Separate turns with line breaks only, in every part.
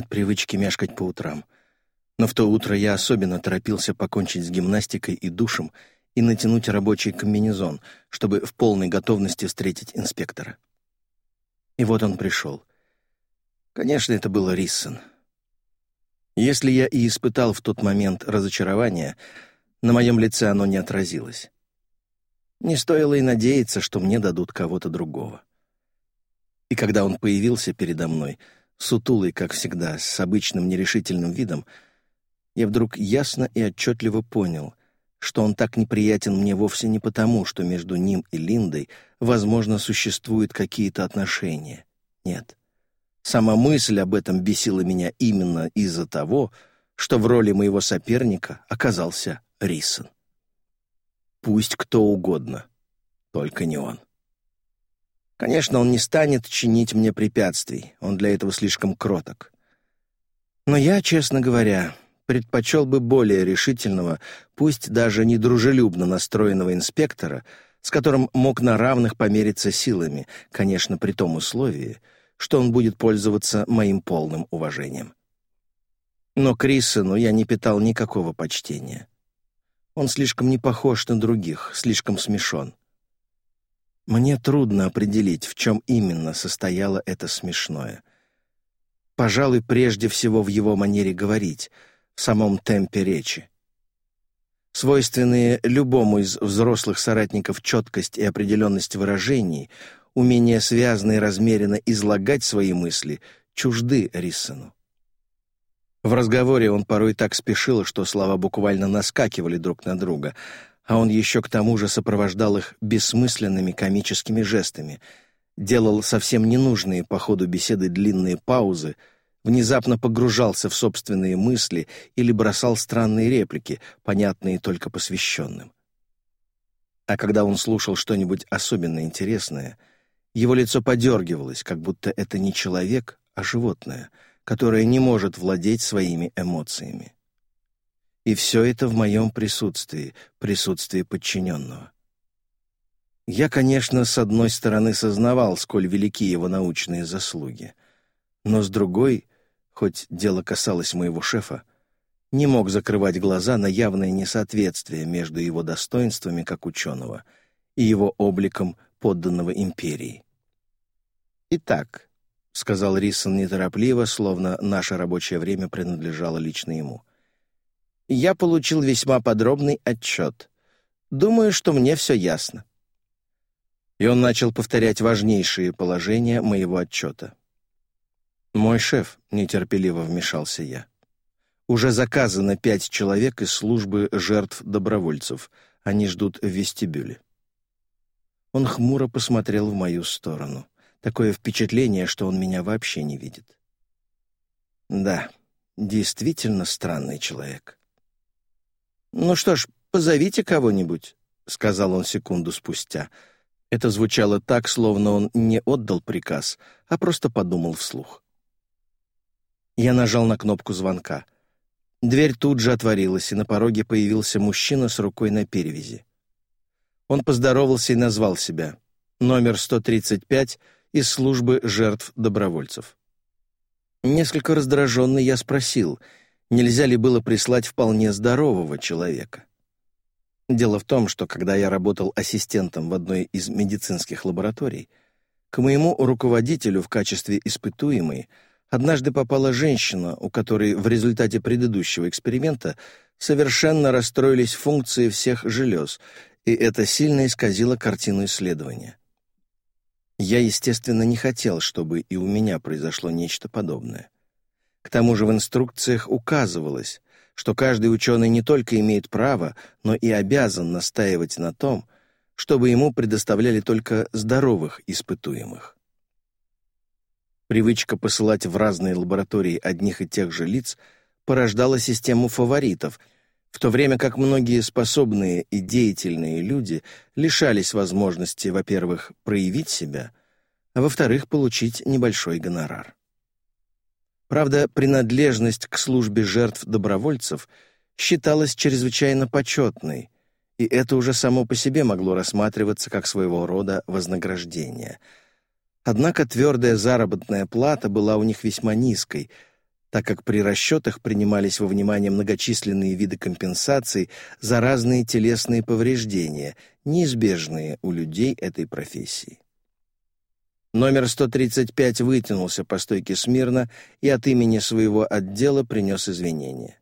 нет привычки мешкать по утрам. Но в то утро я особенно торопился покончить с гимнастикой и душем и натянуть рабочий комбинезон, чтобы в полной готовности встретить инспектора. И вот он пришел. Конечно, это был Риссон. Если я и испытал в тот момент разочарование, на моем лице оно не отразилось. Не стоило и надеяться, что мне дадут кого-то другого. И когда он появился передо мной — сутулый, как всегда, с обычным нерешительным видом, я вдруг ясно и отчетливо понял, что он так неприятен мне вовсе не потому, что между ним и Линдой, возможно, существуют какие-то отношения. Нет. Сама мысль об этом бесила меня именно из-за того, что в роли моего соперника оказался Рисон. Пусть кто угодно, только не он. Конечно, он не станет чинить мне препятствий, он для этого слишком кроток. Но я, честно говоря, предпочел бы более решительного, пусть даже недружелюбно настроенного инспектора, с которым мог на равных помериться силами, конечно, при том условии, что он будет пользоваться моим полным уважением. Но Крисону я не питал никакого почтения. Он слишком не похож на других, слишком смешон. Мне трудно определить, в чем именно состояло это смешное. Пожалуй, прежде всего в его манере говорить, в самом темпе речи. Свойственные любому из взрослых соратников четкость и определенность выражений, умение связно и размеренно излагать свои мысли, чужды Риссону. В разговоре он порой так спешил, что слова буквально наскакивали друг на друга — а он еще к тому же сопровождал их бессмысленными комическими жестами, делал совсем ненужные по ходу беседы длинные паузы, внезапно погружался в собственные мысли или бросал странные реплики, понятные только посвященным. А когда он слушал что-нибудь особенно интересное, его лицо подергивалось, как будто это не человек, а животное, которое не может владеть своими эмоциями. И все это в моем присутствии, присутствии подчиненного. Я, конечно, с одной стороны сознавал, сколь велики его научные заслуги, но с другой, хоть дело касалось моего шефа, не мог закрывать глаза на явное несоответствие между его достоинствами как ученого и его обликом подданного империи. «Итак», — сказал Рисон неторопливо, словно наше рабочее время принадлежало лично ему, я получил весьма подробный отчет. Думаю, что мне все ясно». И он начал повторять важнейшие положения моего отчета. «Мой шеф», — нетерпеливо вмешался я. «Уже заказано пять человек из службы жертв добровольцев. Они ждут в вестибюле». Он хмуро посмотрел в мою сторону. Такое впечатление, что он меня вообще не видит. «Да, действительно странный человек. «Ну что ж, позовите кого-нибудь», — сказал он секунду спустя. Это звучало так, словно он не отдал приказ, а просто подумал вслух. Я нажал на кнопку звонка. Дверь тут же отворилась, и на пороге появился мужчина с рукой на перевязи. Он поздоровался и назвал себя. Номер 135 из службы жертв добровольцев. Несколько раздраженный я спросил — Нельзя ли было прислать вполне здорового человека? Дело в том, что когда я работал ассистентом в одной из медицинских лабораторий, к моему руководителю в качестве испытуемой однажды попала женщина, у которой в результате предыдущего эксперимента совершенно расстроились функции всех желез, и это сильно исказило картину исследования. Я, естественно, не хотел, чтобы и у меня произошло нечто подобное. К тому же в инструкциях указывалось, что каждый ученый не только имеет право, но и обязан настаивать на том, чтобы ему предоставляли только здоровых испытуемых. Привычка посылать в разные лаборатории одних и тех же лиц порождала систему фаворитов, в то время как многие способные и деятельные люди лишались возможности, во-первых, проявить себя, а во-вторых, получить небольшой гонорар. Правда, принадлежность к службе жертв добровольцев считалась чрезвычайно почетной, и это уже само по себе могло рассматриваться как своего рода вознаграждение. Однако твердая заработная плата была у них весьма низкой — так как при расчетах принимались во внимание многочисленные виды компенсаций за разные телесные повреждения, неизбежные у людей этой профессии. Номер 135 вытянулся по стойке смирно и от имени своего отдела принес извинения.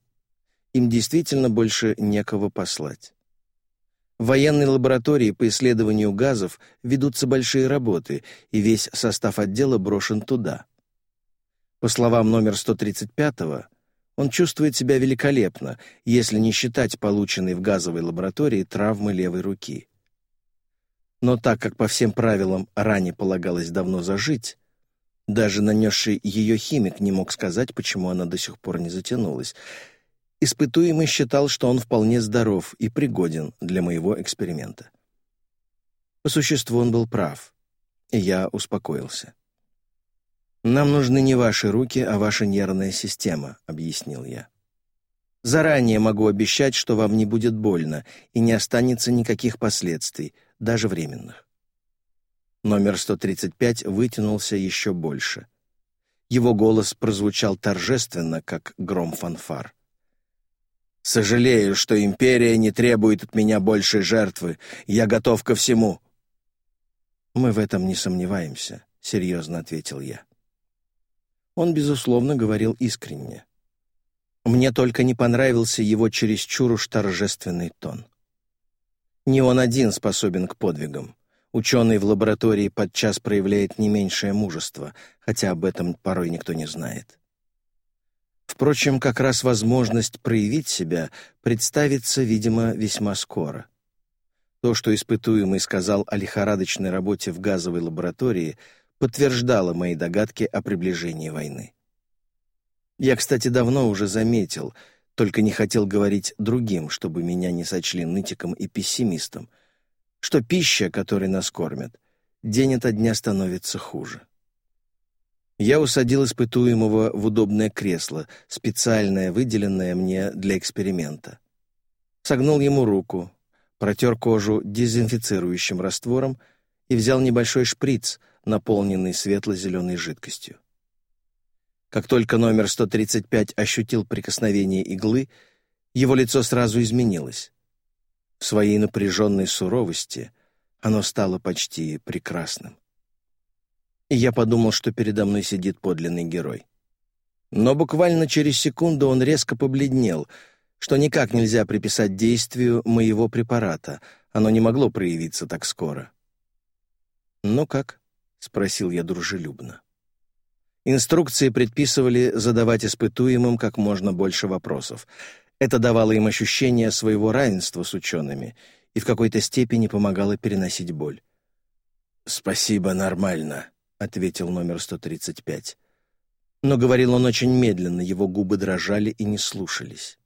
Им действительно больше некого послать. В военной лаборатории по исследованию газов ведутся большие работы, и весь состав отдела брошен туда. По словам номер 135-го, он чувствует себя великолепно, если не считать полученной в газовой лаборатории травмы левой руки. Но так как по всем правилам ране полагалось давно зажить, даже нанесший ее химик не мог сказать, почему она до сих пор не затянулась. Испытуемый считал, что он вполне здоров и пригоден для моего эксперимента. По существу он был прав, и я успокоился. «Нам нужны не ваши руки, а ваша нервная система», — объяснил я. «Заранее могу обещать, что вам не будет больно и не останется никаких последствий», — даже временных. Номер 135 вытянулся еще больше. Его голос прозвучал торжественно, как гром фанфар. «Сожалею, что Империя не требует от меня большей жертвы. Я готов ко всему». «Мы в этом не сомневаемся», — серьезно ответил я. Он, безусловно, говорил искренне. Мне только не понравился его чересчур уж торжественный тон. Не он один способен к подвигам. Ученый в лаборатории подчас проявляет не меньшее мужество, хотя об этом порой никто не знает. Впрочем, как раз возможность проявить себя представится, видимо, весьма скоро. То, что испытуемый сказал о лихорадочной работе в газовой лаборатории, подтверждало мои догадки о приближении войны. Я, кстати, давно уже заметил — только не хотел говорить другим, чтобы меня не сочли нытиком и пессимистом, что пища, которой нас кормят, день ото дня становится хуже. Я усадил испытуемого в удобное кресло, специальное, выделенное мне для эксперимента. Согнул ему руку, протер кожу дезинфицирующим раствором и взял небольшой шприц, наполненный светло-зеленой жидкостью. Как только номер 135 ощутил прикосновение иглы, его лицо сразу изменилось. В своей напряженной суровости оно стало почти прекрасным. И я подумал, что передо мной сидит подлинный герой. Но буквально через секунду он резко побледнел, что никак нельзя приписать действию моего препарата, оно не могло проявиться так скоро. «Ну как?» — спросил я дружелюбно. Инструкции предписывали задавать испытуемым как можно больше вопросов. Это давало им ощущение своего равенства с учеными и в какой-то степени помогало переносить боль. «Спасибо, нормально», — ответил номер 135. Но говорил он очень медленно, его губы дрожали и не слушались.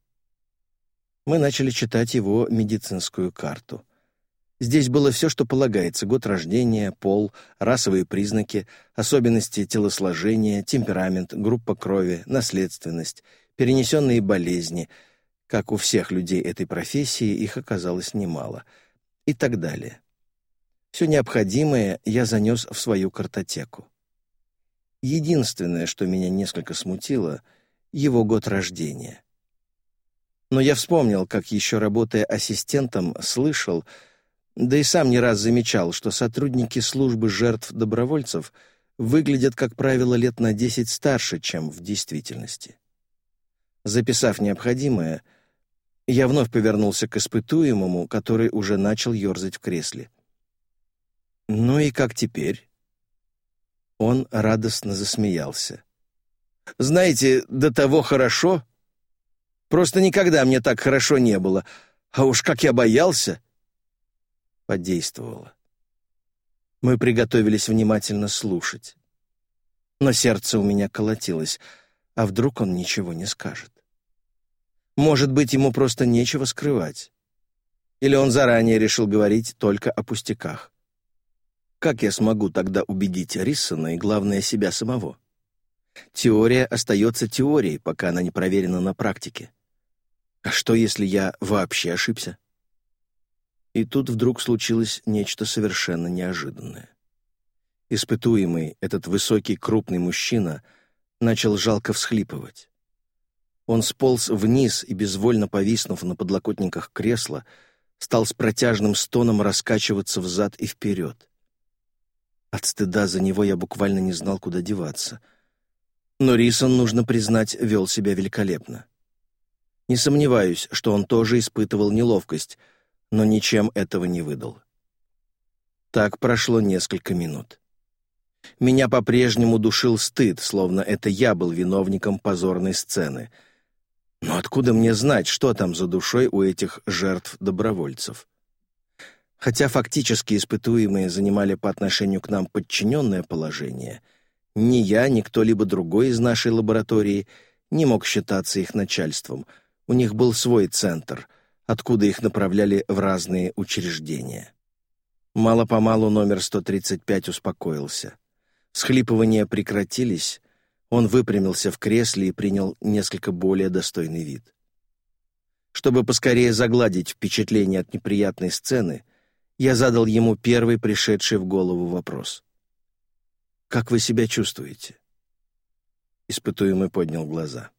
Мы начали читать его медицинскую карту — Здесь было все, что полагается — год рождения, пол, расовые признаки, особенности телосложения, темперамент, группа крови, наследственность, перенесенные болезни. Как у всех людей этой профессии, их оказалось немало. И так далее. Все необходимое я занес в свою картотеку. Единственное, что меня несколько смутило — его год рождения. Но я вспомнил, как еще работая ассистентом, слышал — да и сам не раз замечал, что сотрудники службы жертв добровольцев выглядят, как правило, лет на 10 старше, чем в действительности. Записав необходимое, я вновь повернулся к испытуемому, который уже начал ерзать в кресле. «Ну и как теперь?» Он радостно засмеялся. «Знаете, до того хорошо. Просто никогда мне так хорошо не было. А уж как я боялся!» подействовало. Мы приготовились внимательно слушать. Но сердце у меня колотилось, а вдруг он ничего не скажет. Может быть, ему просто нечего скрывать. Или он заранее решил говорить только о пустяках. Как я смогу тогда убедить Риссона и, главное, себя самого? Теория остается теорией, пока она не проверена на практике. А что, если я вообще ошибся? И тут вдруг случилось нечто совершенно неожиданное. Испытуемый, этот высокий крупный мужчина, начал жалко всхлипывать. Он сполз вниз и, безвольно повиснув на подлокотниках кресла, стал с протяжным стоном раскачиваться взад и вперед. От стыда за него я буквально не знал, куда деваться. Но Рисон, нужно признать, вел себя великолепно. Не сомневаюсь, что он тоже испытывал неловкость — но ничем этого не выдал. Так прошло несколько минут. Меня по-прежнему душил стыд, словно это я был виновником позорной сцены. Но откуда мне знать, что там за душой у этих жертв-добровольцев? Хотя фактически испытуемые занимали по отношению к нам подчиненное положение, ни я, ни кто-либо другой из нашей лаборатории не мог считаться их начальством. У них был свой центр, откуда их направляли в разные учреждения. Мало-помалу номер 135 успокоился. Схлипывания прекратились, он выпрямился в кресле и принял несколько более достойный вид. Чтобы поскорее загладить впечатление от неприятной сцены, я задал ему первый пришедший в голову вопрос. «Как вы себя чувствуете?» Испытуемый поднял глаза.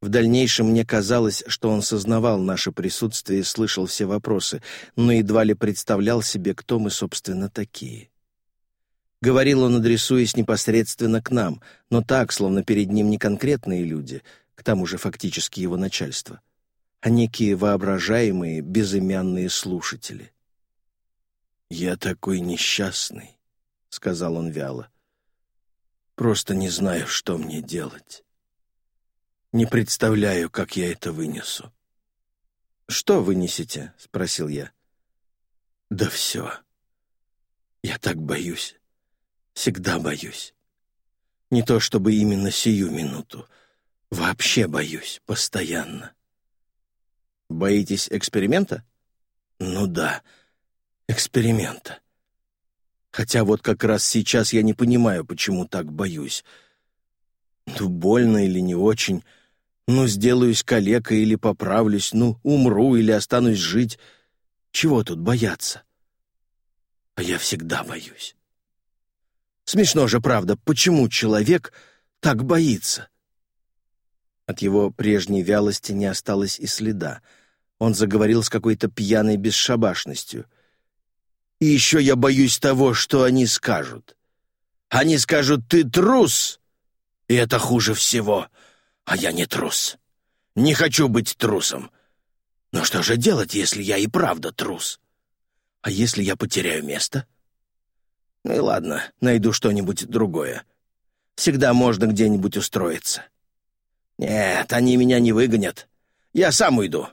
В дальнейшем мне казалось, что он сознавал наше присутствие и слышал все вопросы, но едва ли представлял себе, кто мы, собственно, такие. Говорил он, адресуясь непосредственно к нам, но так, словно перед ним не конкретные люди, к тому же фактически его начальство, а некие воображаемые безымянные слушатели. «Я такой несчастный», — сказал он вяло. «Просто не знаю, что мне делать». Не представляю, как я это вынесу». «Что вынесете?» — спросил я. «Да все. Я так боюсь. Всегда боюсь. Не то чтобы именно сию минуту. Вообще боюсь. Постоянно». «Боитесь эксперимента?» «Ну да, эксперимента. Хотя вот как раз сейчас я не понимаю, почему так боюсь. Ну, больно или не очень, ну, сделаюсь калекой или поправлюсь, ну, умру или останусь жить. Чего тут бояться? А я всегда боюсь. Смешно же, правда, почему человек так боится? От его прежней вялости не осталось и следа. Он заговорил с какой-то пьяной бесшабашностью. «И еще я боюсь того, что они скажут. Они скажут, ты трус, и это хуже всего. А я не трус. Не хочу быть трусом. Но что же делать, если я и правда трус? А если я потеряю место? Ну и ладно, найду что-нибудь другое. Всегда можно где-нибудь устроиться. Нет, они меня не выгонят. Я сам уйду.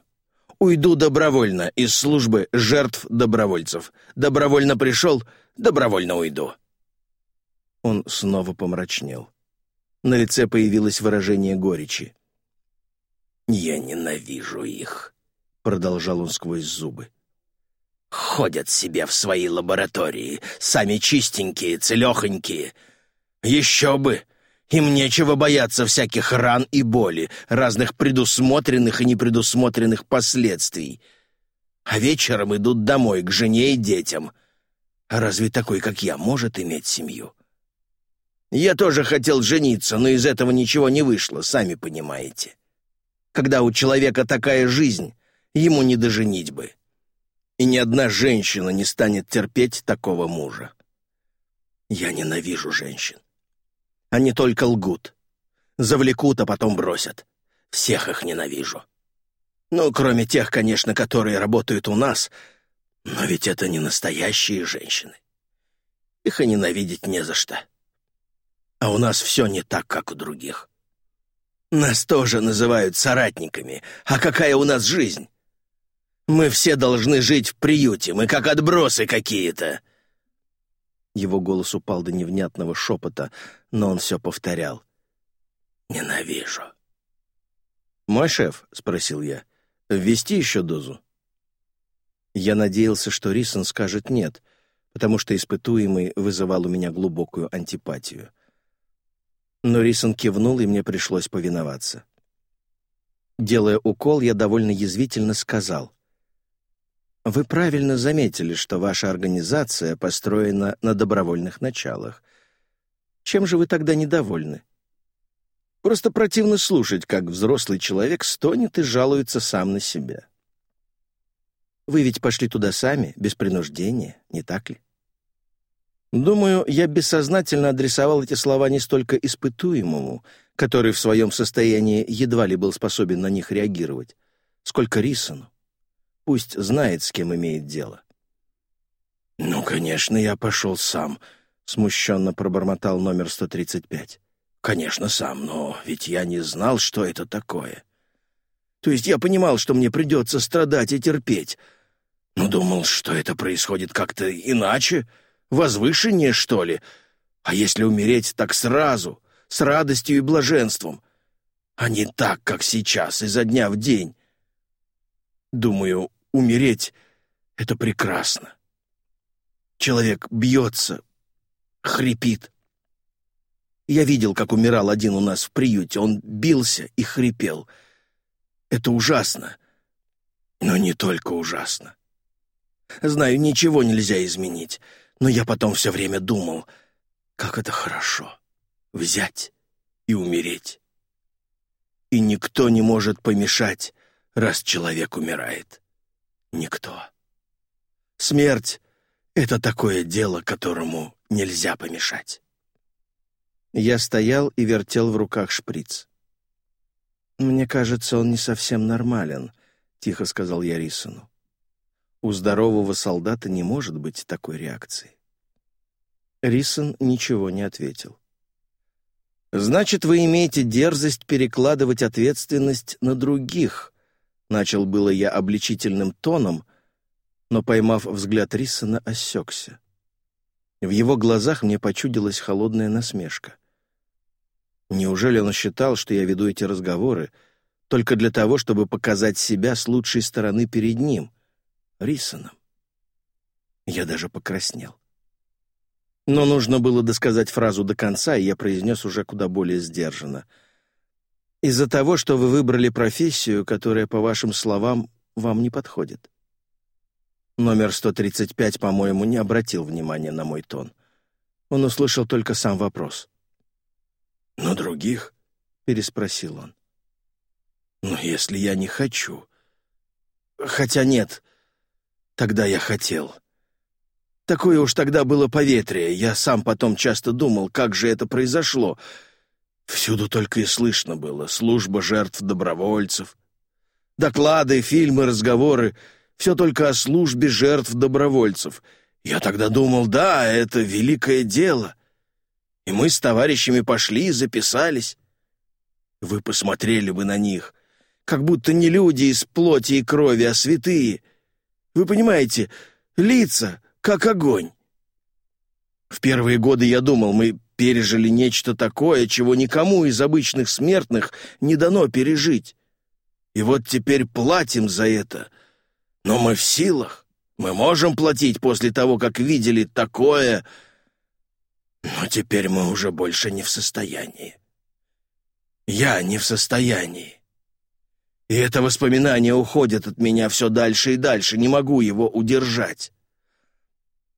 Уйду добровольно из службы жертв добровольцев. Добровольно пришел, добровольно уйду. Он снова помрачнел. На лице появилось выражение горечи. «Я ненавижу их», — продолжал он сквозь зубы. «Ходят себе в свои лаборатории, сами чистенькие, целехонькие. Еще бы! Им нечего бояться всяких ран и боли, разных предусмотренных и непредусмотренных последствий. А вечером идут домой к жене и детям. А разве такой, как я, может иметь семью?» Я тоже хотел жениться, но из этого ничего не вышло, сами понимаете. Когда у человека такая жизнь, ему не доженить бы. И ни одна женщина не станет терпеть такого мужа. Я ненавижу женщин. Они только лгут. Завлекут, а потом бросят. Всех их ненавижу. Ну, кроме тех, конечно, которые работают у нас, но ведь это не настоящие женщины. Их и ненавидеть не за что а у нас все не так, как у других. Нас тоже называют соратниками, а какая у нас жизнь? Мы все должны жить в приюте, мы как отбросы какие-то. Его голос упал до невнятного шепота, но он все повторял. «Ненавижу». «Мой шеф?» — спросил я. «Ввести еще дозу?» Я надеялся, что Рисон скажет «нет», потому что испытуемый вызывал у меня глубокую антипатию — но Рисон кивнул, и мне пришлось повиноваться. Делая укол, я довольно язвительно сказал. «Вы правильно заметили, что ваша организация построена на добровольных началах. Чем же вы тогда недовольны?» «Просто противно слушать, как взрослый человек стонет и жалуется сам на себя». «Вы ведь пошли туда сами, без принуждения, не так ли?» Думаю, я бессознательно адресовал эти слова не столько испытуемому, который в своем состоянии едва ли был способен на них реагировать, сколько Рисону. Пусть знает, с кем имеет дело. «Ну, конечно, я пошел сам», — смущенно пробормотал номер 135. «Конечно, сам, но ведь я не знал, что это такое. То есть я понимал, что мне придется страдать и терпеть, но думал, что это происходит как-то иначе». Возвышение, что ли? А если умереть так сразу, с радостью и блаженством, а не так, как сейчас, изо дня в день? Думаю, умереть — это прекрасно. Человек бьется, хрипит. Я видел, как умирал один у нас в приюте. Он бился и хрипел. Это ужасно, но не только ужасно. Знаю, ничего нельзя изменить — но я потом все время думал, как это хорошо — взять и умереть. И никто не может помешать, раз человек умирает. Никто. Смерть — это такое дело, которому нельзя помешать. Я стоял и вертел в руках шприц. «Мне кажется, он не совсем нормален», — тихо сказал я Рисону. У здорового солдата не может быть такой реакции. Рисон ничего не ответил. «Значит, вы имеете дерзость перекладывать ответственность на других», — начал было я обличительным тоном, но, поймав взгляд Рисона, осекся. В его глазах мне почудилась холодная насмешка. Неужели он считал, что я веду эти разговоры только для того, чтобы показать себя с лучшей стороны перед ним? Рисоном. Я даже покраснел. Но нужно было досказать фразу до конца, и я произнес уже куда более сдержанно. «Из-за того, что вы выбрали профессию, которая, по вашим словам, вам не подходит». Номер 135, по-моему, не обратил внимания на мой тон. Он услышал только сам вопрос. «Но других?» — переспросил он. «Но если я не хочу...» «Хотя нет, Тогда я хотел. Такое уж тогда было поветрие. Я сам потом часто думал, как же это произошло. Всюду только и слышно было. Служба жертв добровольцев. Доклады, фильмы, разговоры. Все только о службе жертв добровольцев. Я тогда думал, да, это великое дело. И мы с товарищами пошли и записались. Вы посмотрели бы на них. Как будто не люди из плоти и крови, а святые — вы понимаете, лица как огонь. В первые годы я думал, мы пережили нечто такое, чего никому из обычных смертных не дано пережить. И вот теперь платим за это. Но мы в силах. Мы можем платить после того, как видели такое. Но теперь мы уже больше не в состоянии. Я не в состоянии. И это воспоминание уходит от меня все дальше и дальше, не могу его удержать.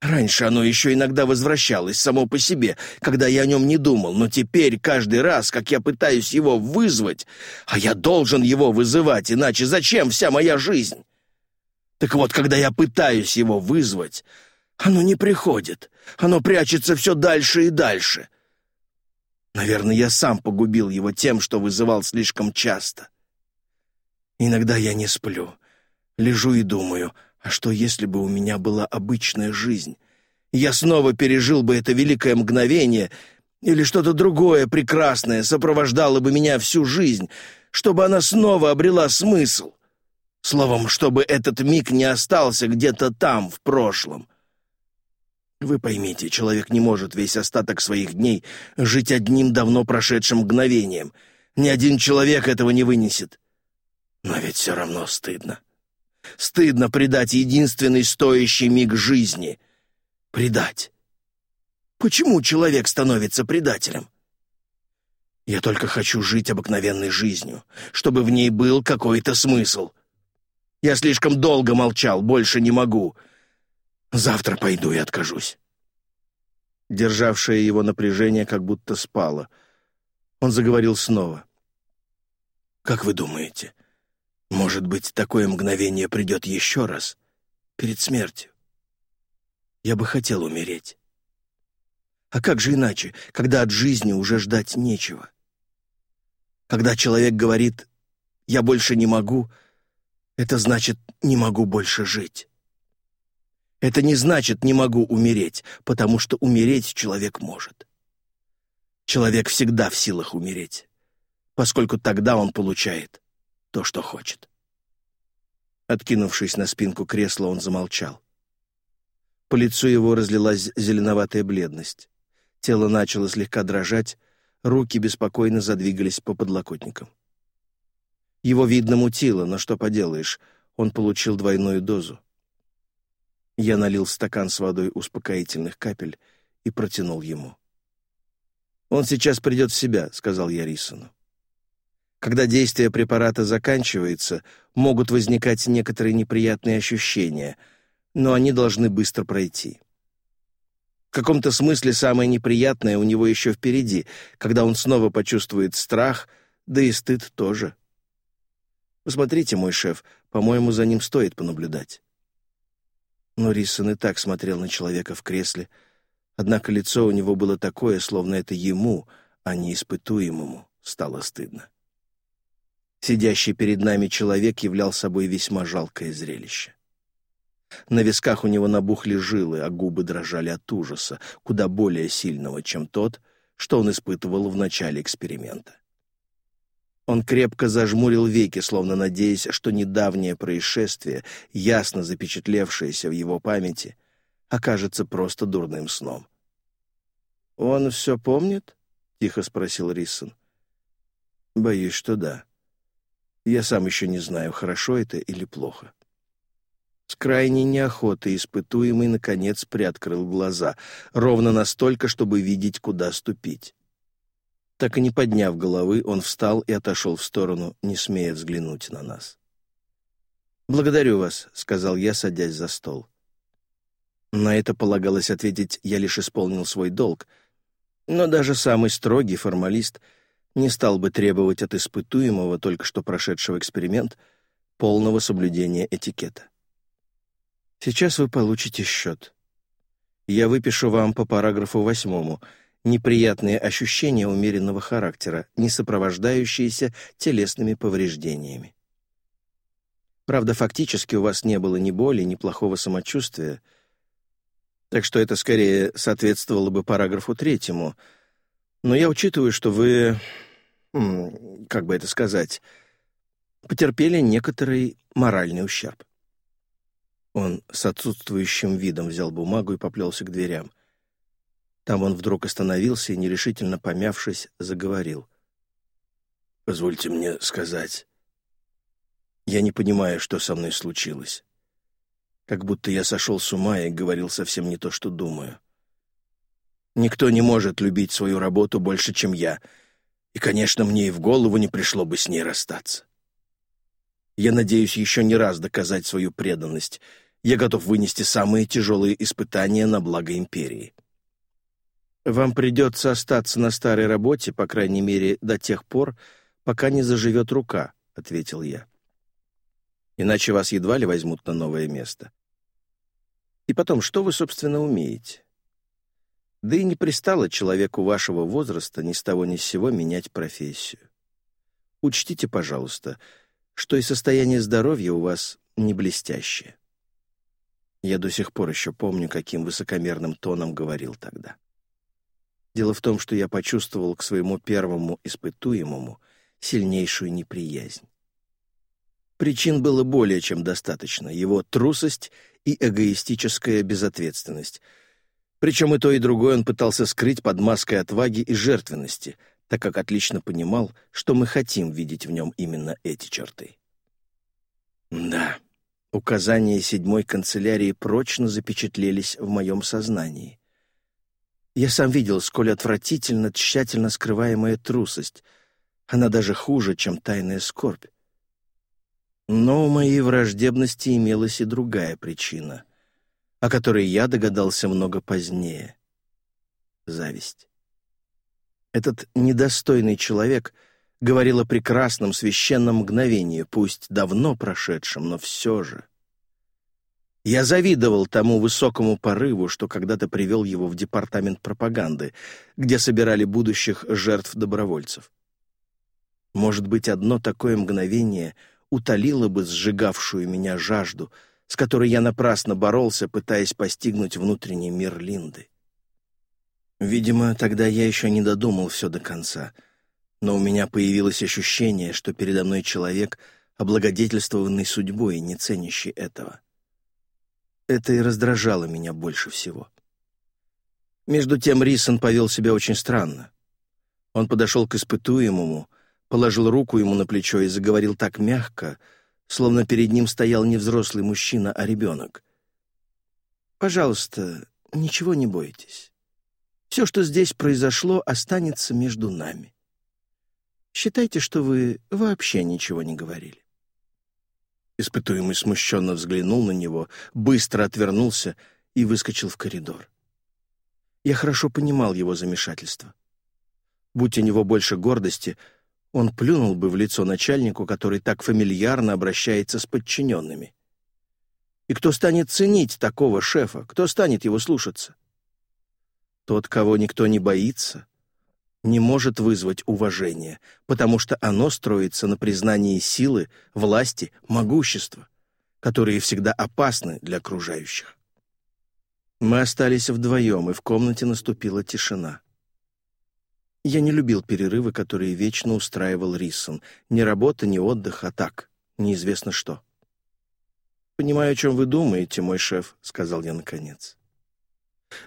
Раньше оно еще иногда возвращалось само по себе, когда я о нем не думал, но теперь каждый раз, как я пытаюсь его вызвать, а я должен его вызывать, иначе зачем вся моя жизнь? Так вот, когда я пытаюсь его вызвать, оно не приходит, оно прячется все дальше и дальше. Наверное, я сам погубил его тем, что вызывал слишком часто. Иногда я не сплю. Лежу и думаю, а что если бы у меня была обычная жизнь? Я снова пережил бы это великое мгновение, или что-то другое прекрасное сопровождало бы меня всю жизнь, чтобы она снова обрела смысл. Словом, чтобы этот миг не остался где-то там, в прошлом. Вы поймите, человек не может весь остаток своих дней жить одним давно прошедшим мгновением. Ни один человек этого не вынесет. Но ведь все равно стыдно. Стыдно предать единственный стоящий миг жизни. Предать. Почему человек становится предателем? Я только хочу жить обыкновенной жизнью, чтобы в ней был какой-то смысл. Я слишком долго молчал, больше не могу. Завтра пойду и откажусь. Державшее его напряжение как будто спало. Он заговорил снова. «Как вы думаете, — может быть, такое мгновение придет еще раз, перед смертью. Я бы хотел умереть. А как же иначе, когда от жизни уже ждать нечего? Когда человек говорит «я больше не могу», это значит «не могу больше жить». Это не значит «не могу умереть», потому что умереть человек может. Человек всегда в силах умереть, поскольку тогда он получает то, что хочет. Откинувшись на спинку кресла, он замолчал. По лицу его разлилась зеленоватая бледность. Тело начало слегка дрожать, руки беспокойно задвигались по подлокотникам. Его, видно, мутило, но что поделаешь, он получил двойную дозу. Я налил стакан с водой успокоительных капель и протянул ему. «Он сейчас придет в себя», — сказал я Рисону. Когда действие препарата заканчивается, могут возникать некоторые неприятные ощущения, но они должны быстро пройти. В каком-то смысле самое неприятное у него еще впереди, когда он снова почувствует страх, да и стыд тоже. «Посмотрите, мой шеф, по-моему, за ним стоит понаблюдать». Но Риссон и так смотрел на человека в кресле, однако лицо у него было такое, словно это ему, а не испытуемому, стало стыдно. Сидящий перед нами человек являл собой весьма жалкое зрелище. На висках у него набухли жилы, а губы дрожали от ужаса, куда более сильного, чем тот, что он испытывал в начале эксперимента. Он крепко зажмурил веки, словно надеясь, что недавнее происшествие, ясно запечатлевшееся в его памяти, окажется просто дурным сном. «Он все помнит?» — тихо спросил Риссон. «Боюсь, что да», я сам еще не знаю, хорошо это или плохо. С крайней неохотой испытуемый, наконец, приоткрыл глаза, ровно настолько, чтобы видеть, куда ступить. Так и не подняв головы, он встал и отошел в сторону, не смея взглянуть на нас. «Благодарю вас», — сказал я, садясь за стол. На это полагалось ответить «я лишь исполнил свой долг», но даже самый строгий формалист — не стал бы требовать от испытуемого, только что прошедшего эксперимент, полного соблюдения этикета. Сейчас вы получите счет. Я выпишу вам по параграфу восьмому неприятные ощущения умеренного характера, не сопровождающиеся телесными повреждениями. Правда, фактически у вас не было ни боли, ни плохого самочувствия, так что это скорее соответствовало бы параграфу третьему, но я учитываю, что вы как бы это сказать, потерпели некоторый моральный ущерб. Он с отсутствующим видом взял бумагу и поплелся к дверям. Там он вдруг остановился и, нерешительно помявшись, заговорил. «Позвольте мне сказать. Я не понимаю, что со мной случилось. Как будто я сошел с ума и говорил совсем не то, что думаю. Никто не может любить свою работу больше, чем я, и, конечно, мне и в голову не пришло бы с ней расстаться. Я надеюсь еще не раз доказать свою преданность. Я готов вынести самые тяжелые испытания на благо империи. Вам придется остаться на старой работе, по крайней мере, до тех пор, пока не заживет рука, — ответил я. Иначе вас едва ли возьмут на новое место. И потом, что вы, собственно, умеете? Да и не пристало человеку вашего возраста ни с того ни с сего менять профессию. Учтите, пожалуйста, что и состояние здоровья у вас не блестящее. Я до сих пор еще помню, каким высокомерным тоном говорил тогда. Дело в том, что я почувствовал к своему первому испытуемому сильнейшую неприязнь. Причин было более чем достаточно. Его трусость и эгоистическая безответственность — причем и то, и другое он пытался скрыть под маской отваги и жертвенности, так как отлично понимал, что мы хотим видеть в нем именно эти черты. Да, указания седьмой канцелярии прочно запечатлелись в моем сознании. Я сам видел, сколь отвратительно тщательно скрываемая трусость. Она даже хуже, чем тайная скорбь. Но у моей враждебности имелась и другая причина — о которой я догадался много позднее. Зависть. Этот недостойный человек говорил о прекрасном священном мгновении, пусть давно прошедшем, но все же. Я завидовал тому высокому порыву, что когда-то привел его в департамент пропаганды, где собирали будущих жертв-добровольцев. Может быть, одно такое мгновение утолило бы сжигавшую меня жажду — с которой я напрасно боролся, пытаясь постигнуть внутренний мир Линды. Видимо, тогда я еще не додумал все до конца, но у меня появилось ощущение, что передо мной человек, облагодетельствованный судьбой, не ценящий этого. Это и раздражало меня больше всего. Между тем Рисон повел себя очень странно. Он подошел к испытуемому, положил руку ему на плечо и заговорил так мягко, словно перед ним стоял не взрослый мужчина, а ребенок. «Пожалуйста, ничего не бойтесь. Все, что здесь произошло, останется между нами. Считайте, что вы вообще ничего не говорили». Испытуемый смущенно взглянул на него, быстро отвернулся и выскочил в коридор. Я хорошо понимал его замешательство. Будь у него больше гордости — он плюнул бы в лицо начальнику, который так фамильярно обращается с подчиненными. И кто станет ценить такого шефа? Кто станет его слушаться? Тот, кого никто не боится, не может вызвать уважение, потому что оно строится на признании силы, власти, могущества, которые всегда опасны для окружающих. Мы остались вдвоем, и в комнате наступила тишина. Я не любил перерывы, которые вечно устраивал Риссон. Ни работа, ни отдых, а так, неизвестно что. «Понимаю, о чем вы думаете, мой шеф», — сказал я наконец.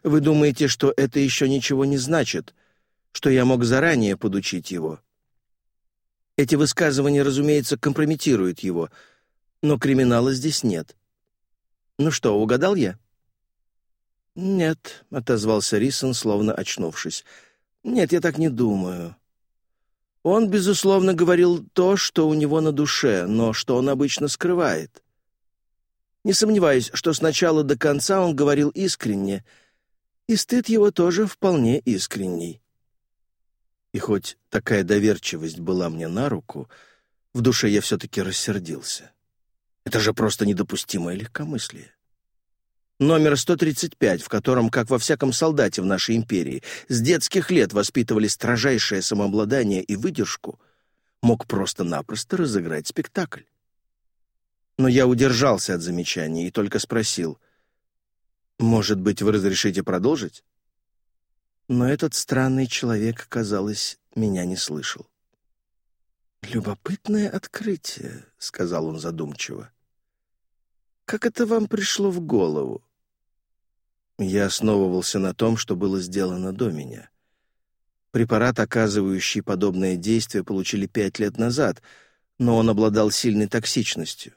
«Вы думаете, что это еще ничего не значит, что я мог заранее подучить его?» Эти высказывания, разумеется, компрометируют его, но криминала здесь нет. «Ну что, угадал я?» «Нет», — отозвался Риссон, словно очнувшись, — нет, я так не думаю. Он, безусловно, говорил то, что у него на душе, но что он обычно скрывает. Не сомневаюсь, что сначала до конца он говорил искренне, и стыд его тоже вполне искренний. И хоть такая доверчивость была мне на руку, в душе я все-таки рассердился. Это же просто недопустимое легкомыслие номер 135, в котором, как во всяком солдате в нашей империи, с детских лет воспитывали строжайшее самообладание и выдержку, мог просто-напросто разыграть спектакль. Но я удержался от замечаний и только спросил, «Может быть, вы разрешите продолжить?» Но этот странный человек, казалось, меня не слышал. «Любопытное открытие», — сказал он задумчиво. «Как это вам пришло в голову?» Я основывался на том, что было сделано до меня. Препарат, оказывающий подобное действие, получили пять лет назад, но он обладал сильной токсичностью.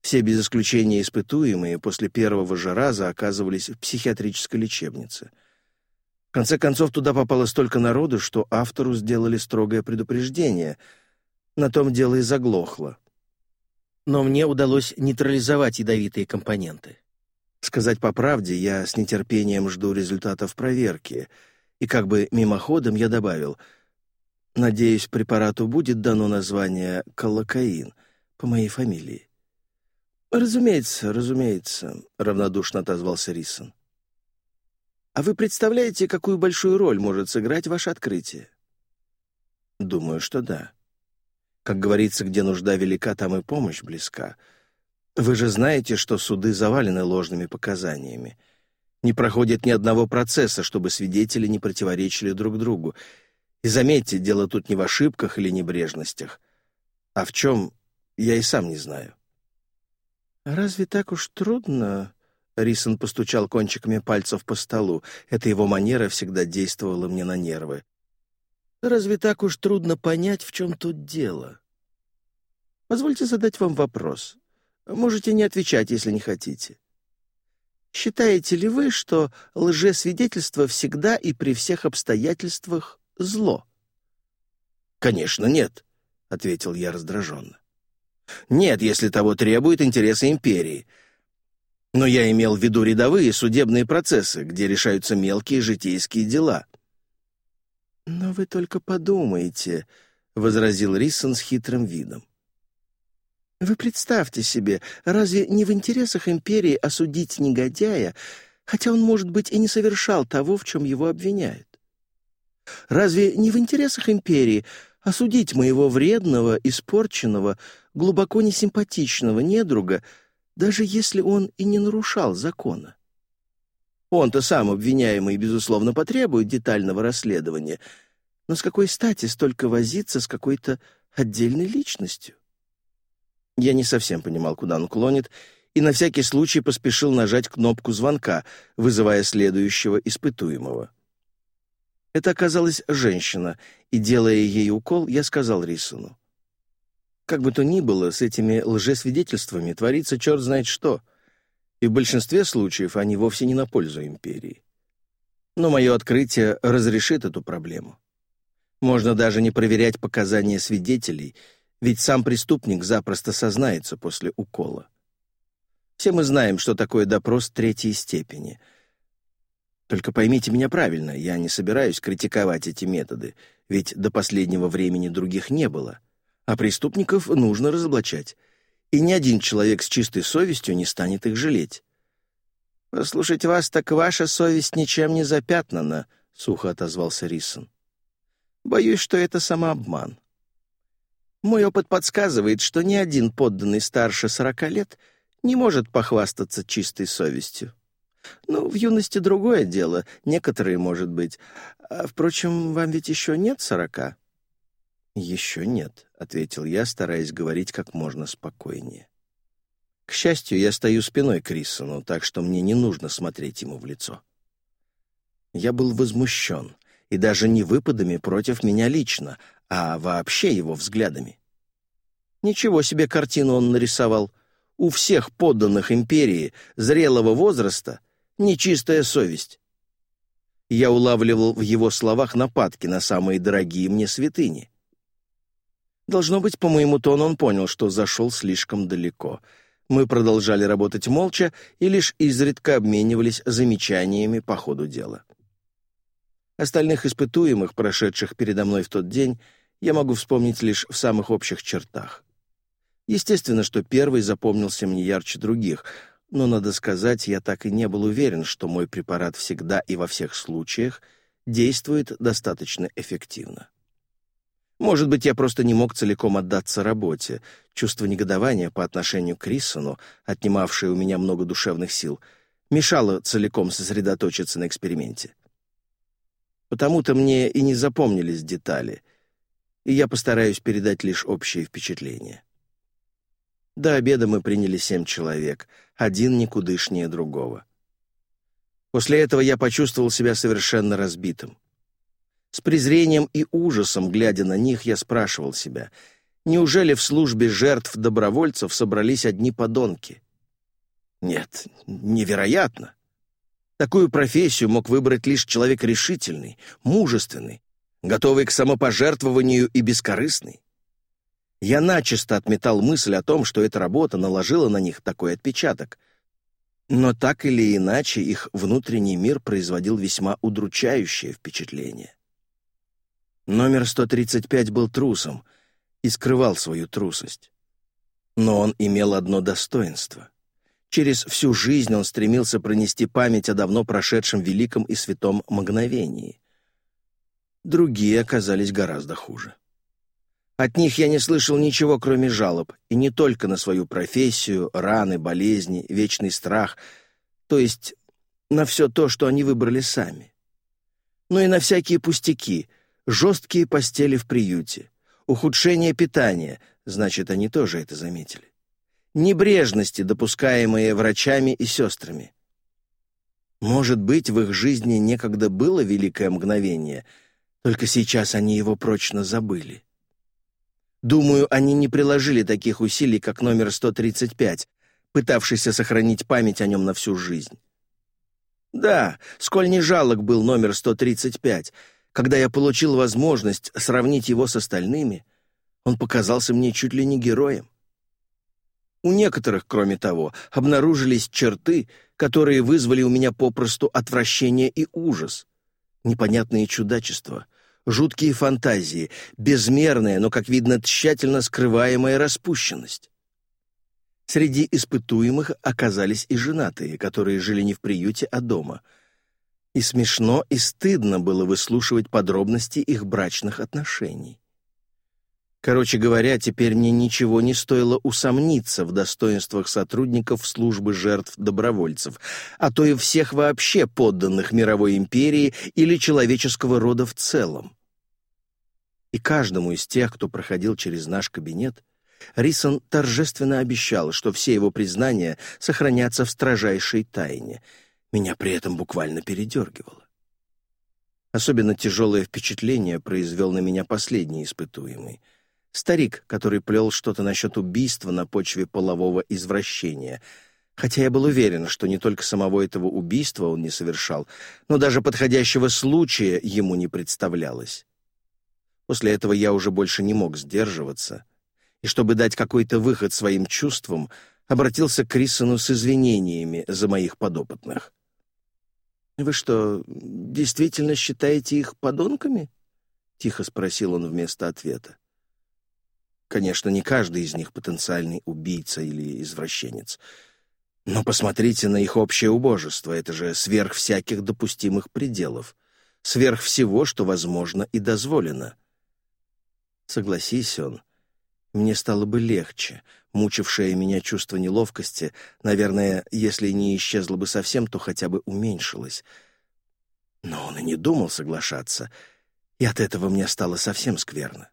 Все без исключения испытуемые после первого же раза оказывались в психиатрической лечебнице. В конце концов, туда попало столько народу, что автору сделали строгое предупреждение. На том дело и заглохло. Но мне удалось нейтрализовать ядовитые компоненты. Сказать по правде, я с нетерпением жду результатов проверки, и как бы мимоходом я добавил «Надеюсь, препарату будет дано название «Колокаин» по моей фамилии». «Разумеется, разумеется», — равнодушно отозвался Рисон. «А вы представляете, какую большую роль может сыграть ваше открытие?» «Думаю, что да. Как говорится, где нужда велика, там и помощь близка. Вы же знаете, что суды завалены ложными показаниями. Не проходит ни одного процесса, чтобы свидетели не противоречили друг другу. И заметьте, дело тут не в ошибках или небрежностях, а в чем, я и сам не знаю. «Разве так уж трудно?» Рисон постучал кончиками пальцев по столу. Эта его манера всегда действовала мне на нервы. «Разве так уж трудно понять, в чем тут дело?» «Позвольте задать вам вопрос. Можете не отвечать, если не хотите. Считаете ли вы, что лжесвидетельство всегда и при всех обстоятельствах зло? Конечно, нет, ответил я раздраженно. Нет, если того требуют интересы империи. Но я имел в виду рядовые судебные процессы, где решаются мелкие житейские дела. Но вы только подумайте, возразил Риссон с хитрым видом. Вы представьте себе, разве не в интересах империи осудить негодяя, хотя он, может быть, и не совершал того, в чем его обвиняют? Разве не в интересах империи осудить моего вредного, испорченного, глубоко несимпатичного недруга, даже если он и не нарушал закона? Он-то сам обвиняемый, безусловно, потребует детального расследования, но с какой стати столько возиться с какой-то отдельной личностью? Я не совсем понимал, куда он клонит, и на всякий случай поспешил нажать кнопку звонка, вызывая следующего испытуемого. Это оказалась женщина, и, делая ей укол, я сказал Рисону. Как бы то ни было, с этими лжесвидетельствами творится черт знает что, и в большинстве случаев они вовсе не на пользу империи. Но мое открытие разрешит эту проблему. Можно даже не проверять показания свидетелей — ведь сам преступник запросто сознается после укола. Все мы знаем, что такое допрос третьей степени. Только поймите меня правильно, я не собираюсь критиковать эти методы, ведь до последнего времени других не было, а преступников нужно разоблачать, и ни один человек с чистой совестью не станет их жалеть. «Послушать вас, так ваша совесть ничем не запятнана», — сухо отозвался Рисон. «Боюсь, что это самообман. Мой опыт подсказывает, что ни один подданный старше сорока лет не может похвастаться чистой совестью. Ну, в юности другое дело, некоторые, может быть. А, впрочем, вам ведь еще нет сорока?» «Еще нет», — ответил я, стараясь говорить как можно спокойнее. К счастью, я стою спиной к Риссону, так что мне не нужно смотреть ему в лицо. Я был возмущен, и даже не выпадами против меня лично, а вообще его взглядами. Ничего себе картину он нарисовал. У всех подданных империи зрелого возраста нечистая совесть. Я улавливал в его словах нападки на самые дорогие мне святыни. Должно быть, по моему тону он понял, что зашел слишком далеко. Мы продолжали работать молча и лишь изредка обменивались замечаниями по ходу дела. Остальных испытуемых, прошедших передо мной в тот день, я могу вспомнить лишь в самых общих чертах. Естественно, что первый запомнился мне ярче других, но, надо сказать, я так и не был уверен, что мой препарат всегда и во всех случаях действует достаточно эффективно. Может быть, я просто не мог целиком отдаться работе. Чувство негодования по отношению к Риссону, отнимавшее у меня много душевных сил, мешало целиком сосредоточиться на эксперименте. Потому-то мне и не запомнились детали — и я постараюсь передать лишь общее впечатление. До обеда мы приняли семь человек, один никудышнее другого. После этого я почувствовал себя совершенно разбитым. С презрением и ужасом, глядя на них, я спрашивал себя, неужели в службе жертв добровольцев собрались одни подонки? Нет, невероятно. Такую профессию мог выбрать лишь человек решительный, мужественный, готовый к самопожертвованию и бескорыстный. Я начисто отметал мысль о том, что эта работа наложила на них такой отпечаток. Но так или иначе их внутренний мир производил весьма удручающее впечатление. Номер 135 был трусом и скрывал свою трусость. Но он имел одно достоинство. Через всю жизнь он стремился пронести память о давно прошедшем великом и святом мгновении. Другие оказались гораздо хуже. От них я не слышал ничего, кроме жалоб, и не только на свою профессию, раны, болезни, вечный страх, то есть на все то, что они выбрали сами. Но и на всякие пустяки, жесткие постели в приюте, ухудшение питания, значит, они тоже это заметили, небрежности, допускаемые врачами и сестрами. Может быть, в их жизни некогда было великое мгновение — только сейчас они его прочно забыли. Думаю, они не приложили таких усилий, как номер 135, пытавшийся сохранить память о нем на всю жизнь. Да, сколь не жалок был номер 135. Когда я получил возможность сравнить его с остальными, он показался мне чуть ли не героем. У некоторых, кроме того, обнаружились черты, которые вызвали у меня попросту отвращение и ужас. Непонятные чудачества, жуткие фантазии, безмерная, но, как видно, тщательно скрываемая распущенность. Среди испытуемых оказались и женатые, которые жили не в приюте, а дома. И смешно, и стыдно было выслушивать подробности их брачных отношений. Короче говоря, теперь мне ничего не стоило усомниться в достоинствах сотрудников службы жертв добровольцев, а то и всех вообще подданных мировой империи или человеческого рода в целом. И каждому из тех, кто проходил через наш кабинет, Рисон торжественно обещал, что все его признания сохранятся в строжайшей тайне. Меня при этом буквально передергивало. Особенно тяжелое впечатление произвел на меня последний испытуемый — Старик, который плел что-то насчет убийства на почве полового извращения. Хотя я был уверен, что не только самого этого убийства он не совершал, но даже подходящего случая ему не представлялось. После этого я уже больше не мог сдерживаться, и чтобы дать какой-то выход своим чувствам, обратился к Крисону с извинениями за моих подопытных. «Вы что, действительно считаете их подонками?» — тихо спросил он вместо ответа. Конечно, не каждый из них потенциальный убийца или извращенец. Но посмотрите на их общее убожество. Это же сверх всяких допустимых пределов. Сверх всего, что возможно и дозволено. Согласись он. Мне стало бы легче. Мучившее меня чувство неловкости, наверное, если не исчезло бы совсем, то хотя бы уменьшилось. Но он и не думал соглашаться. И от этого мне стало совсем скверно.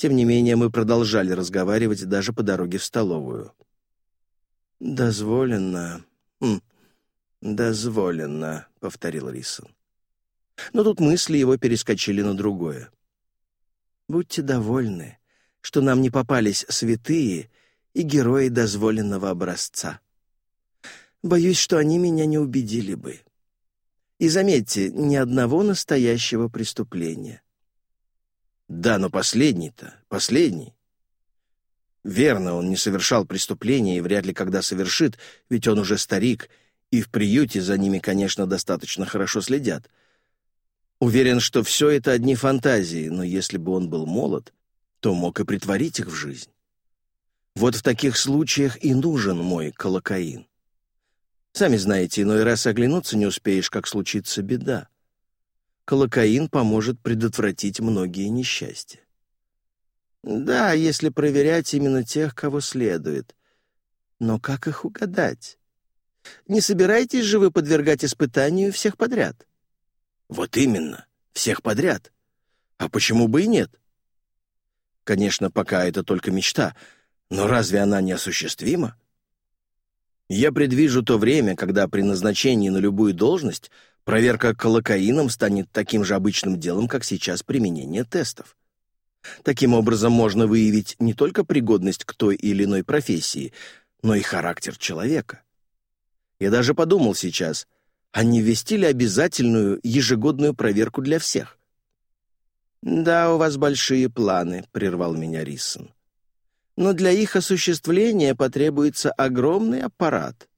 Тем не менее, мы продолжали разговаривать даже по дороге в столовую. «Дозволено. Хм. Дозволено», — повторил Рисон. Но тут мысли его перескочили на другое. «Будьте довольны, что нам не попались святые и герои дозволенного образца. Боюсь, что они меня не убедили бы. И заметьте, ни одного настоящего преступления». Да, но последний-то, последний. Верно, он не совершал преступления и вряд ли когда совершит, ведь он уже старик, и в приюте за ними, конечно, достаточно хорошо следят. Уверен, что все это одни фантазии, но если бы он был молод, то мог и притворить их в жизнь. Вот в таких случаях и нужен мой колокаин. Сами знаете, иной раз оглянуться не успеешь, как случится беда колокаин поможет предотвратить многие несчастья. Да, если проверять именно тех, кого следует. Но как их угадать? Не собираетесь же вы подвергать испытанию всех подряд? Вот именно, всех подряд. А почему бы и нет? Конечно, пока это только мечта, но разве она не осуществима? Я предвижу то время, когда при назначении на любую должность — Проверка колокаином станет таким же обычным делом, как сейчас применение тестов. Таким образом можно выявить не только пригодность к той или иной профессии, но и характер человека. Я даже подумал сейчас, а не ввести ли обязательную ежегодную проверку для всех? «Да, у вас большие планы», — прервал меня Риссон. «Но для их осуществления потребуется огромный аппарат.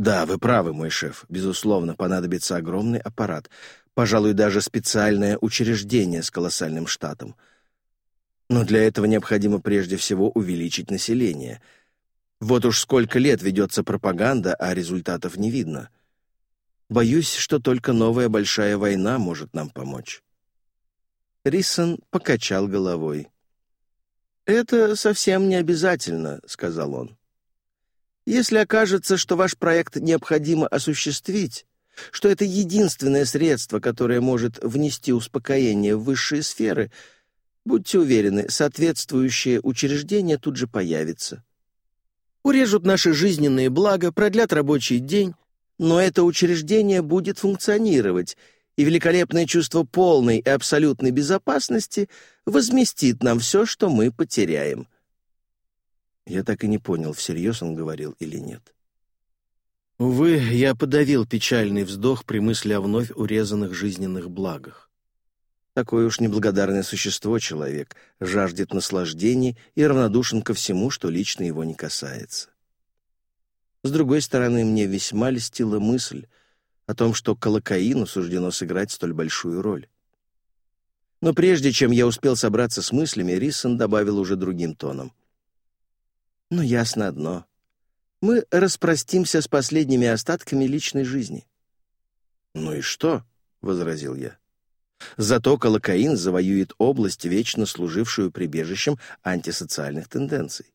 Да, вы правы, мой шеф. Безусловно, понадобится огромный аппарат, пожалуй, даже специальное учреждение с колоссальным штатом. Но для этого необходимо прежде всего увеличить население. Вот уж сколько лет ведется пропаганда, а результатов не видно. Боюсь, что только новая большая война может нам помочь. Рисон покачал головой. «Это совсем не обязательно», — сказал он. Если окажется, что ваш проект необходимо осуществить, что это единственное средство, которое может внести успокоение в высшие сферы, будьте уверены, соответствующее учреждение тут же появится. Урежут наши жизненные блага, продлят рабочий день, но это учреждение будет функционировать, и великолепное чувство полной и абсолютной безопасности возместит нам все, что мы потеряем. Я так и не понял, всерьез он говорил или нет. Увы, я подавил печальный вздох при мысли о вновь урезанных жизненных благах. Такое уж неблагодарное существо человек, жаждет наслаждений и равнодушен ко всему, что лично его не касается. С другой стороны, мне весьма льстила мысль о том, что колокаину суждено сыграть столь большую роль. Но прежде чем я успел собраться с мыслями, Рисон добавил уже другим тоном — но ясно одно. Мы распростимся с последними остатками личной жизни. «Ну и что?» — возразил я. «Зато Калакаин завоюет область, вечно служившую прибежищем антисоциальных тенденций.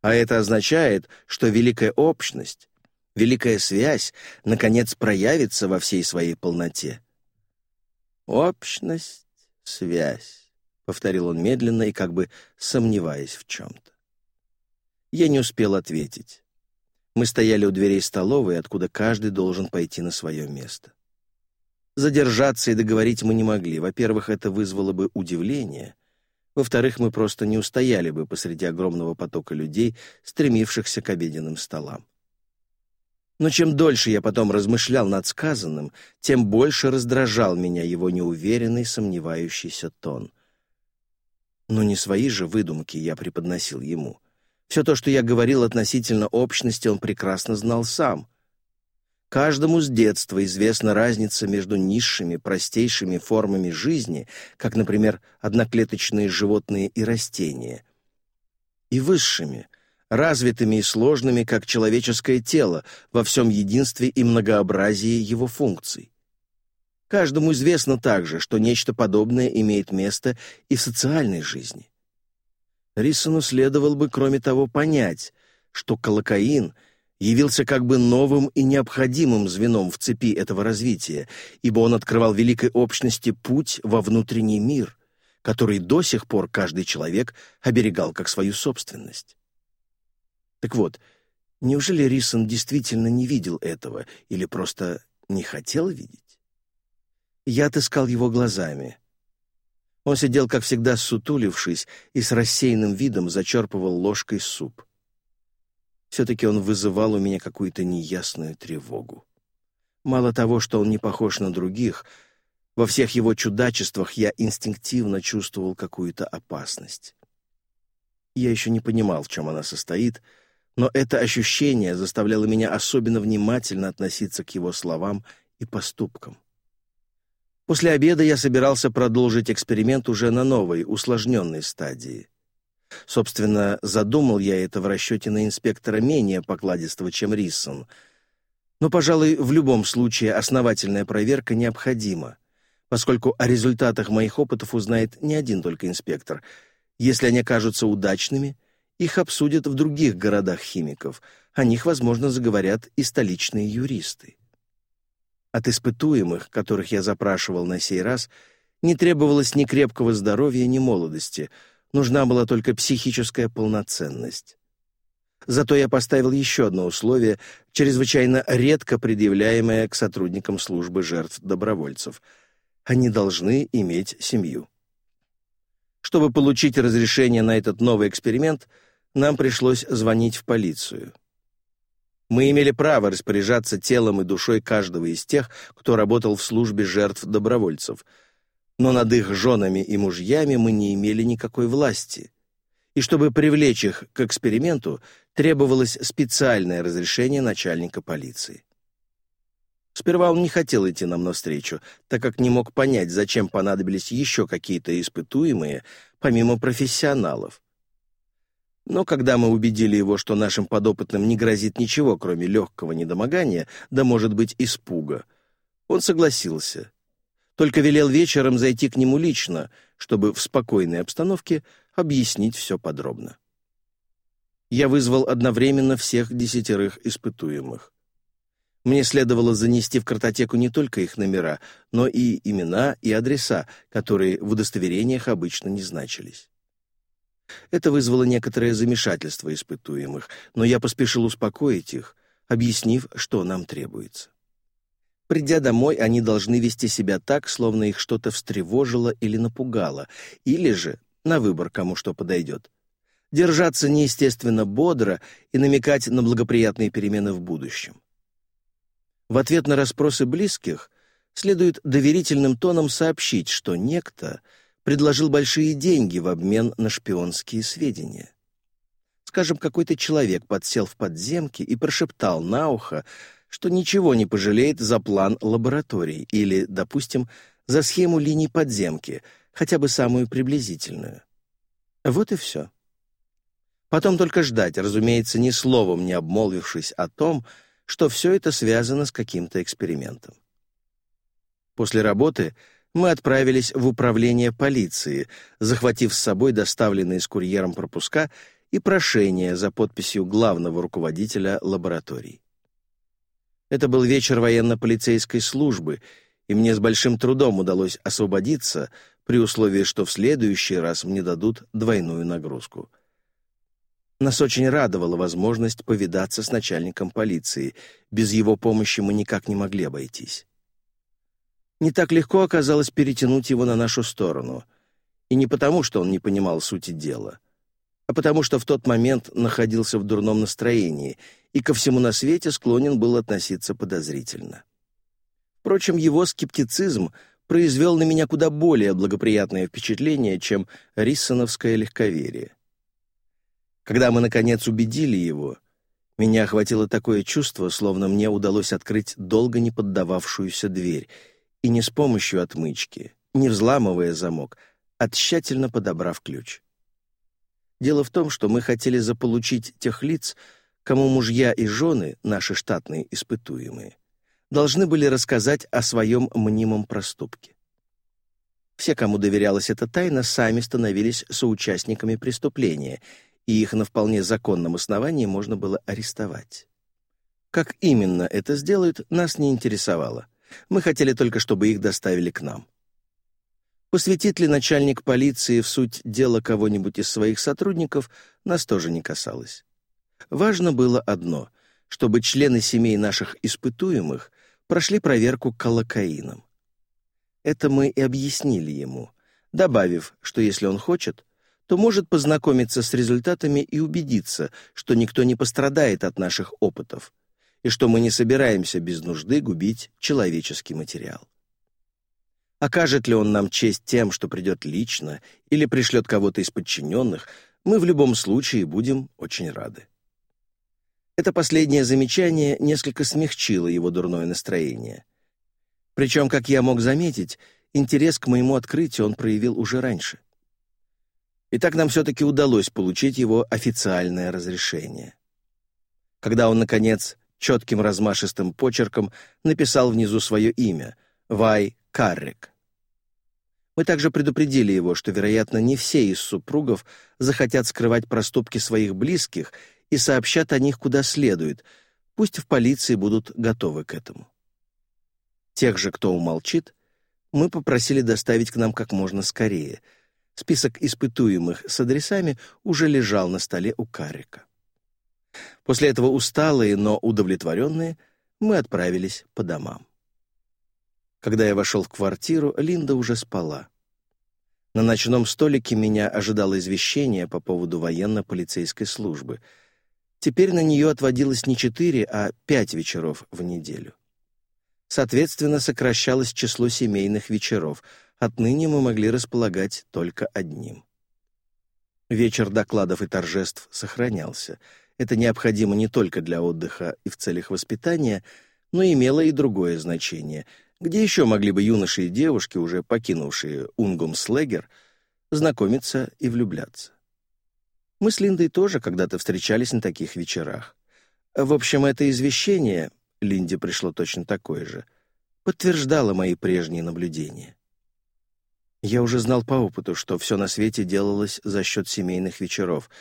А это означает, что великая общность, великая связь, наконец проявится во всей своей полноте». «Общность, связь», — повторил он медленно и как бы сомневаясь в чем-то. Я не успел ответить. Мы стояли у дверей столовой, откуда каждый должен пойти на свое место. Задержаться и договорить мы не могли. Во-первых, это вызвало бы удивление. Во-вторых, мы просто не устояли бы посреди огромного потока людей, стремившихся к обеденным столам. Но чем дольше я потом размышлял над сказанным, тем больше раздражал меня его неуверенный, сомневающийся тон. Но не свои же выдумки я преподносил ему — все то, что я говорил относительно общности, он прекрасно знал сам. Каждому с детства известна разница между низшими, простейшими формами жизни, как, например, одноклеточные животные и растения, и высшими, развитыми и сложными, как человеческое тело, во всем единстве и многообразии его функций. Каждому известно также, что нечто подобное имеет место и в социальной жизни. Рисону следовало бы, кроме того, понять, что колокаин явился как бы новым и необходимым звеном в цепи этого развития, ибо он открывал великой общности путь во внутренний мир, который до сих пор каждый человек оберегал как свою собственность. Так вот, неужели Рисон действительно не видел этого или просто не хотел видеть? Я отыскал его глазами — он сидел, как всегда, сутулившись и с рассеянным видом зачерпывал ложкой суп. Все-таки он вызывал у меня какую-то неясную тревогу. Мало того, что он не похож на других, во всех его чудачествах я инстинктивно чувствовал какую-то опасность. Я еще не понимал, в чем она состоит, но это ощущение заставляло меня особенно внимательно относиться к его словам и поступкам. После обеда я собирался продолжить эксперимент уже на новой, усложненной стадии. Собственно, задумал я это в расчете на инспектора менее покладистого, чем Риссон. Но, пожалуй, в любом случае основательная проверка необходима, поскольку о результатах моих опытов узнает не один только инспектор. Если они кажутся удачными, их обсудят в других городах химиков, о них, возможно, заговорят и столичные юристы. От испытуемых, которых я запрашивал на сей раз, не требовалось ни крепкого здоровья, ни молодости, нужна была только психическая полноценность. Зато я поставил еще одно условие, чрезвычайно редко предъявляемое к сотрудникам службы жертв добровольцев. Они должны иметь семью. Чтобы получить разрешение на этот новый эксперимент, нам пришлось звонить в полицию. Мы имели право распоряжаться телом и душой каждого из тех, кто работал в службе жертв добровольцев, но над их женами и мужьями мы не имели никакой власти. И чтобы привлечь их к эксперименту, требовалось специальное разрешение начальника полиции. Сперва он не хотел идти нам навстречу, так как не мог понять, зачем понадобились еще какие-то испытуемые, помимо профессионалов. Но когда мы убедили его, что нашим подопытным не грозит ничего, кроме легкого недомогания, да, может быть, испуга, он согласился. Только велел вечером зайти к нему лично, чтобы в спокойной обстановке объяснить все подробно. Я вызвал одновременно всех десятерых испытуемых. Мне следовало занести в картотеку не только их номера, но и имена и адреса, которые в удостоверениях обычно не значились. Это вызвало некоторое замешательство испытуемых, но я поспешил успокоить их, объяснив, что нам требуется. Придя домой, они должны вести себя так, словно их что-то встревожило или напугало, или же, на выбор, кому что подойдет, держаться неестественно бодро и намекать на благоприятные перемены в будущем. В ответ на расспросы близких следует доверительным тоном сообщить, что некто — предложил большие деньги в обмен на шпионские сведения. Скажем, какой-то человек подсел в подземке и прошептал на ухо, что ничего не пожалеет за план лабораторий или, допустим, за схему линий подземки, хотя бы самую приблизительную. Вот и все. Потом только ждать, разумеется, ни словом не обмолвившись о том, что все это связано с каким-то экспериментом. После работы — мы отправились в управление полиции, захватив с собой доставленные с курьером пропуска и прошение за подписью главного руководителя лабораторий. Это был вечер военно-полицейской службы, и мне с большим трудом удалось освободиться, при условии, что в следующий раз мне дадут двойную нагрузку. Нас очень радовала возможность повидаться с начальником полиции. Без его помощи мы никак не могли обойтись не так легко оказалось перетянуть его на нашу сторону. И не потому, что он не понимал сути дела, а потому что в тот момент находился в дурном настроении и ко всему на свете склонен был относиться подозрительно. Впрочем, его скептицизм произвел на меня куда более благоприятное впечатление, чем риссоновское легковерие. Когда мы, наконец, убедили его — меня охватило такое чувство, словно мне удалось открыть долго не поддававшуюся дверь, и не с помощью отмычки, не взламывая замок, а тщательно подобрав ключ. Дело в том, что мы хотели заполучить тех лиц, кому мужья и жены, наши штатные испытуемые, должны были рассказать о своем мнимом проступке. Все, кому доверялась эта тайна, сами становились соучастниками преступления, и их на вполне законном основании можно было арестовать. Как именно это сделают, нас не интересовало — мы хотели только, чтобы их доставили к нам. Посвятит ли начальник полиции в суть дела кого-нибудь из своих сотрудников, нас тоже не касалось. Важно было одно — чтобы члены семей наших испытуемых прошли проверку колокаином. Это мы и объяснили ему, добавив, что если он хочет, то может познакомиться с результатами и убедиться, что никто не пострадает от наших опытов — и что мы не собираемся без нужды губить человеческий материал. Окажет ли он нам честь тем, что придет лично, или пришлет кого-то из подчиненных, мы в любом случае будем очень рады. Это последнее замечание несколько смягчило его дурное настроение. Причем, как я мог заметить, интерес к моему открытию он проявил уже раньше. Итак, нам все-таки удалось получить его официальное разрешение. Когда он, наконец, четким размашистым почерком написал внизу свое имя — Вай Каррик. Мы также предупредили его, что, вероятно, не все из супругов захотят скрывать проступки своих близких и сообщат о них куда следует, пусть в полиции будут готовы к этому. Тех же, кто умолчит, мы попросили доставить к нам как можно скорее. Список испытуемых с адресами уже лежал на столе у Каррика. После этого усталые, но удовлетворенные, мы отправились по домам. Когда я вошел в квартиру, Линда уже спала. На ночном столике меня ожидало извещение по поводу военно-полицейской службы. Теперь на нее отводилось не четыре, а пять вечеров в неделю. Соответственно, сокращалось число семейных вечеров. Отныне мы могли располагать только одним. Вечер докладов и торжеств сохранялся — это необходимо не только для отдыха и в целях воспитания, но имело и другое значение. Где еще могли бы юноши и девушки, уже покинувшие Унгумслегер, знакомиться и влюбляться? Мы с Линдой тоже когда-то встречались на таких вечерах. В общем, это извещение, Линде пришло точно такое же, подтверждало мои прежние наблюдения. Я уже знал по опыту, что все на свете делалось за счет семейных вечеров —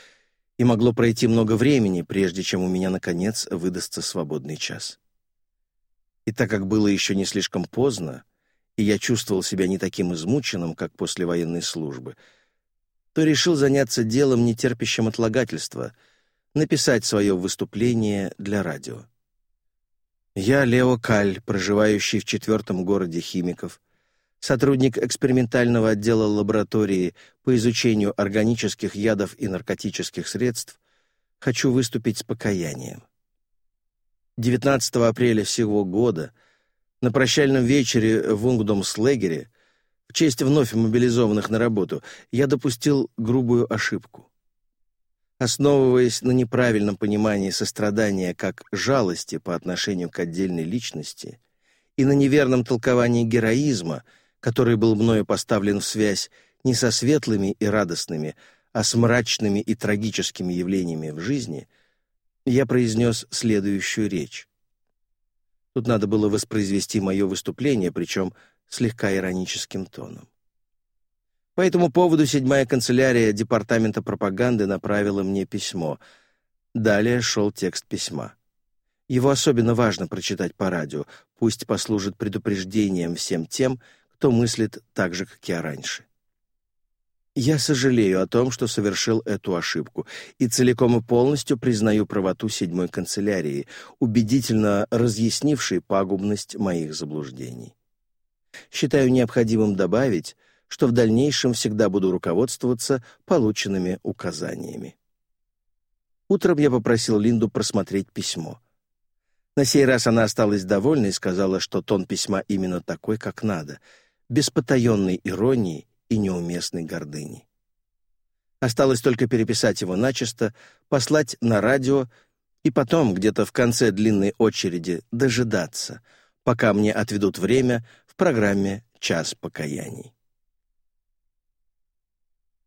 и могло пройти много времени, прежде чем у меня, наконец, выдастся свободный час. И так как было еще не слишком поздно, и я чувствовал себя не таким измученным, как после военной службы, то решил заняться делом, не терпящим отлагательства, написать свое выступление для радио. Я Лео Каль, проживающий в четвертом городе химиков, сотрудник экспериментального отдела лаборатории по изучению органических ядов и наркотических средств, хочу выступить с покаянием. 19 апреля всего года на прощальном вечере в Унгдомслегере в честь вновь мобилизованных на работу я допустил грубую ошибку. Основываясь на неправильном понимании сострадания как жалости по отношению к отдельной личности и на неверном толковании героизма — который был мною поставлен в связь не со светлыми и радостными, а с мрачными и трагическими явлениями в жизни, я произнес следующую речь. Тут надо было воспроизвести мое выступление, причем слегка ироническим тоном. По этому поводу седьмая канцелярия Департамента пропаганды направила мне письмо. Далее шел текст письма. Его особенно важно прочитать по радио, пусть послужит предупреждением всем тем, кто мыслит так же, как я раньше. Я сожалею о том, что совершил эту ошибку, и целиком и полностью признаю правоту седьмой канцелярии, убедительно разъяснившей пагубность моих заблуждений. Считаю необходимым добавить, что в дальнейшем всегда буду руководствоваться полученными указаниями. Утром я попросил Линду просмотреть письмо. На сей раз она осталась довольна и сказала, что тон письма именно такой, как надо — без потаенной иронии и неуместной гордыни. Осталось только переписать его начисто, послать на радио и потом где-то в конце длинной очереди дожидаться, пока мне отведут время в программе «Час покаяний».